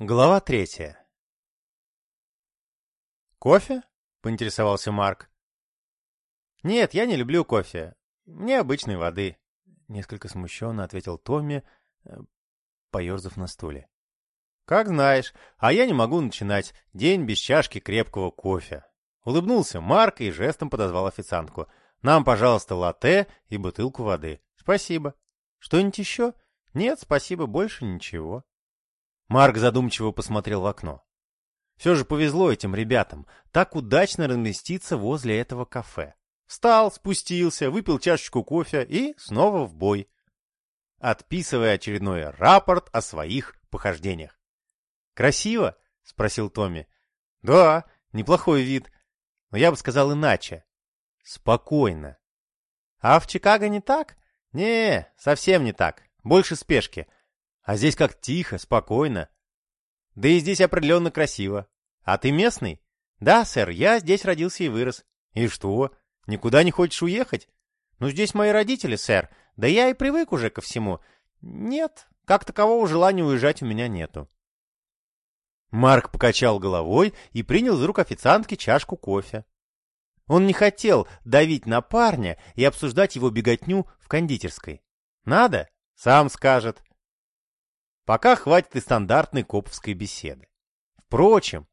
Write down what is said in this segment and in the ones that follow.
Глава третья. «Кофе?» — поинтересовался Марк. «Нет, я не люблю кофе. Мне обычной воды», — несколько смущенно ответил Томми, э, поерзав на стуле. «Как знаешь, а я не могу начинать день без чашки крепкого кофе». Улыбнулся Марк и жестом подозвал официантку. «Нам, пожалуйста, латте и бутылку воды». «Спасибо». «Что-нибудь еще?» «Нет, спасибо, больше ничего». Марк задумчиво посмотрел в окно. Все же повезло этим ребятам так удачно разместиться возле этого кафе. Встал, спустился, выпил чашечку кофе и снова в бой. Отписывая очередной рапорт о своих похождениях. «Красиво?» — спросил Томми. «Да, неплохой вид. Но я бы сказал иначе. Спокойно». «А в Чикаго не так?» «Не, совсем не так. Больше спешки. А здесь как тихо, спокойно. Да и здесь определенно красиво. А ты местный? Да, сэр, я здесь родился и вырос. И что? Никуда не хочешь уехать? Ну, здесь мои родители, сэр. Да я и привык уже ко всему. Нет, как такового желания уезжать у меня нету. Марк покачал головой и принял из рук официантки чашку кофе. Он не хотел давить на парня и обсуждать его беготню в кондитерской. Надо? Сам скажет. Пока хватит и стандартной коповской беседы. Впрочем,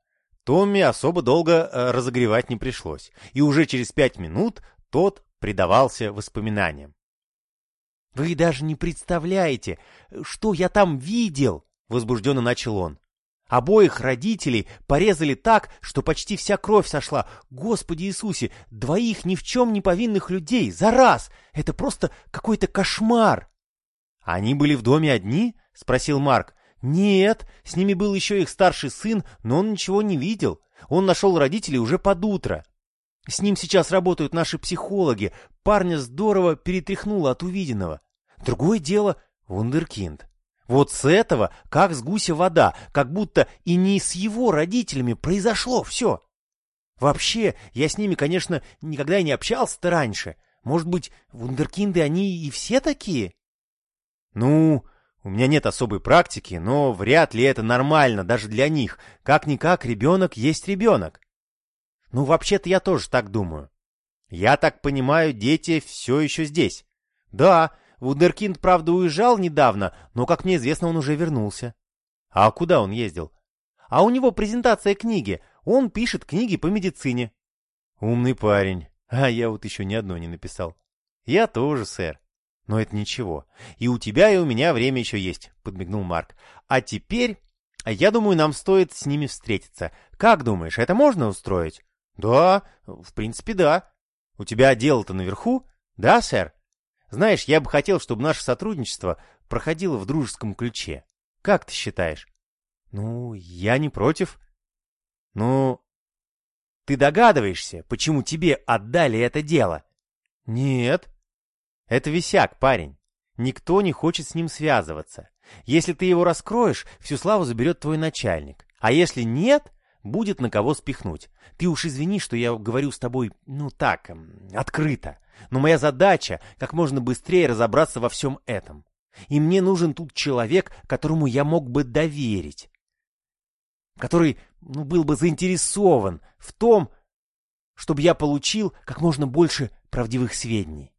Томми особо долго э, разогревать не пришлось, и уже через пять минут тот предавался воспоминаниям. «Вы даже не представляете, что я там видел!» — возбужденно начал он. Обоих родителей порезали так, что почти вся кровь сошла. Господи Иисусе, двоих ни в чем не повинных людей за раз! Это просто какой-то кошмар! Они были в доме одни? — спросил Марк. «Нет, с ними был еще их старший сын, но он ничего не видел. Он нашел родителей уже под утро. С ним сейчас работают наши психологи. Парня здорово перетряхнуло от увиденного. Другое дело — вундеркинд. Вот с этого, как с гуся вода, как будто и не с его родителями произошло все. Вообще, я с ними, конечно, никогда и не общался-то раньше. Может быть, вундеркинды они и все такие? Ну, у меня нет особой практики, но вряд ли это нормально даже для них. Как-никак ребенок есть ребенок. Ну, вообще-то я тоже так думаю. Я так понимаю, дети все еще здесь. Да, Вудеркинд, правда, уезжал недавно, но, как мне известно, он уже вернулся. А куда он ездил? А у него презентация книги. Он пишет книги по медицине. Умный парень. А я вот еще ни одной не написал. Я тоже, сэр. Но это ничего. И у тебя, и у меня время еще есть, подмигнул Марк. А теперь, я думаю, нам стоит с ними встретиться. Как думаешь, это можно устроить? Да, в принципе, да. У тебя дело-то наверху? Да, сэр. Знаешь, я бы хотел, чтобы наше сотрудничество проходило в дружеском ключе. Как ты считаешь? Ну, я не против. Ну, ты догадываешься, почему тебе отдали это дело? Нет. Это висяк, парень. Никто не хочет с ним связываться. Если ты его раскроешь, всю славу заберет твой начальник. А если нет, будет на кого спихнуть. Ты уж извини, что я говорю с тобой, ну так, открыто. Но моя задача — как можно быстрее разобраться во всем этом. И мне нужен тут человек, которому я мог бы доверить. Который ну, был бы заинтересован в том, чтобы я получил как можно больше правдивых сведений.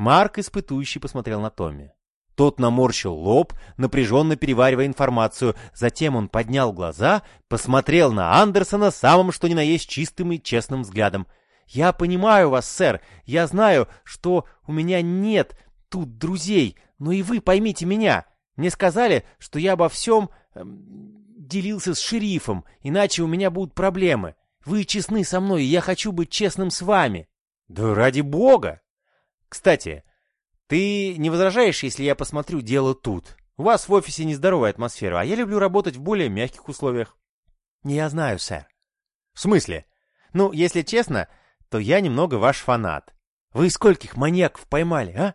Марк испытующий посмотрел на Томми. Тот наморщил лоб, напряженно переваривая информацию. Затем он поднял глаза, посмотрел на Андерсона самым что ни на есть чистым и честным взглядом. «Я понимаю вас, сэр. Я знаю, что у меня нет тут друзей, но и вы поймите меня. Мне сказали, что я обо всем эм, делился с шерифом, иначе у меня будут проблемы. Вы честны со мной, и я хочу быть честным с вами». «Да ради бога!» Кстати, ты не возражаешь, если я посмотрю дело тут? У вас в офисе нездоровая атмосфера, а я люблю работать в более мягких условиях. Я знаю, сэр. В смысле? Ну, если честно, то я немного ваш фанат. Вы скольких маньяков поймали, а?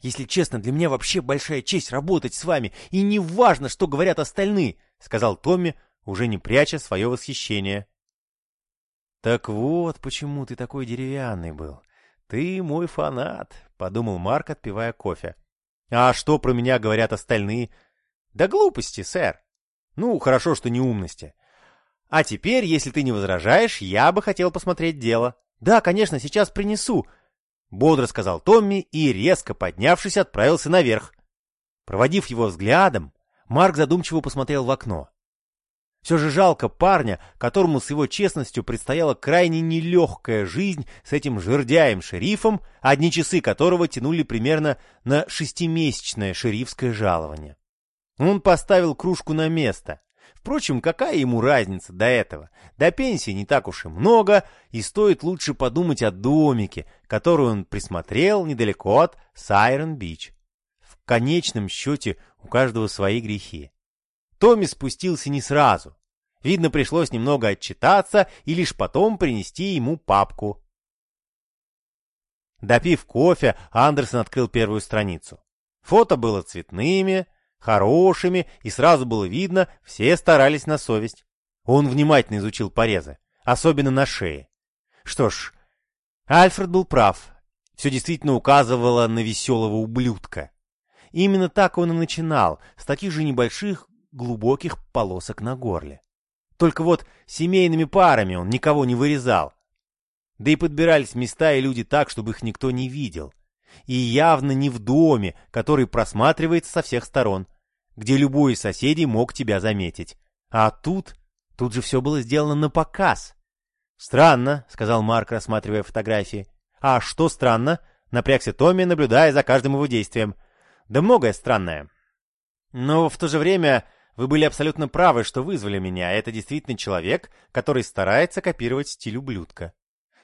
Если честно, для меня вообще большая честь работать с вами, и не важно, что говорят остальные, сказал Томми, уже не пряча свое восхищение. Так вот, почему ты такой деревянный был. «Ты мой фанат», — подумал Марк, отпивая кофе. «А что про меня говорят остальные?» «Да глупости, сэр. Ну, хорошо, что не умности. А теперь, если ты не возражаешь, я бы хотел посмотреть дело. Да, конечно, сейчас принесу. Бодро сказал Томми и, резко поднявшись, отправился наверх. Проводив его взглядом, Марк задумчиво посмотрел в окно. Все же жалко парня, которому с его честностью предстояла крайне нелегкая жизнь с этим жердяем-шерифом, одни часы которого тянули примерно на шестимесячное шерифское жалование. Он поставил кружку на место. Впрочем, какая ему разница до этого? До пенсии не так уж и много, и стоит лучше подумать о домике, который он присмотрел недалеко от Сайрон-Бич. В конечном счете у каждого свои грехи. Томми спустился не сразу. Видно, пришлось немного отчитаться и лишь потом принести ему папку. Допив кофе, Андерсон открыл первую страницу. Фото было цветными, хорошими, и сразу было видно, все старались на совесть. Он внимательно изучил порезы, особенно на шее. Что ж, Альфред был прав. Все действительно указывало на веселого ублюдка. Именно так он и начинал, с таких же небольших глубоких полосок на горле. Только вот семейными парами он никого не вырезал. Да и подбирались места и люди так, чтобы их никто не видел. И явно не в доме, который просматривается со всех сторон, где любой из соседей мог тебя заметить. А тут... Тут же все было сделано на показ. «Странно», — сказал Марк, рассматривая фотографии. «А что странно?» — напрягся Томми, наблюдая за каждым его действием. «Да многое странное. Но в то же время вы были абсолютно правы, что вызвали меня. Это действительно человек, который старается копировать стиль ублюдка.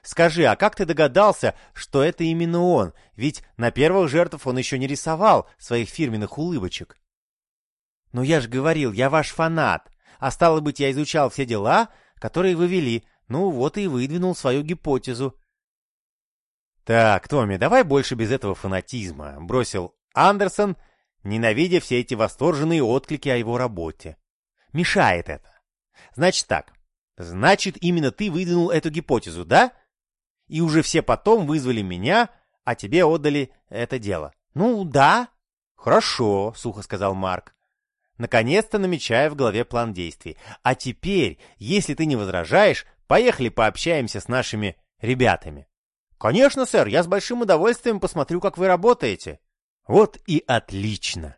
Скажи, а как ты догадался, что это именно он? Ведь на первых жертв он еще не рисовал своих фирменных улыбочек. Ну я же говорил, я ваш фанат. А стало быть, я изучал все дела, которые вы вели. Ну вот и выдвинул свою гипотезу. Так, Томми, давай больше без этого фанатизма, бросил Андерсон, ненавидя все эти восторженные отклики о его работе. Мешает это. Значит так. Значит, именно ты выдвинул эту гипотезу, да? И уже все потом вызвали меня, а тебе отдали это дело. Ну, да. Хорошо, сухо сказал Марк. Наконец-то намечая в голове план действий. А теперь, если ты не возражаешь, поехали пообщаемся с нашими ребятами. Конечно, сэр, я с большим удовольствием посмотрю, как вы работаете. Вот и отлично.